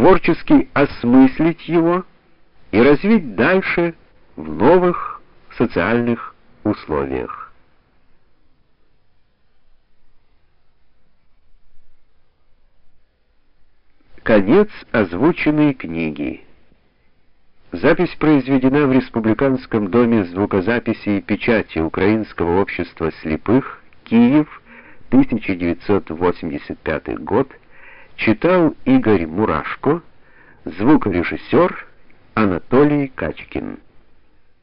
творчески осмыслить его и развить дальше в новых социальных условиях. Конец озвученной книги. Запись произведена в Республиканском доме звукозаписи и печати Украинского общества слепых, Киев, 1985 год. Читал Игорь Мурашко, звукорежиссер Анатолий Качкин.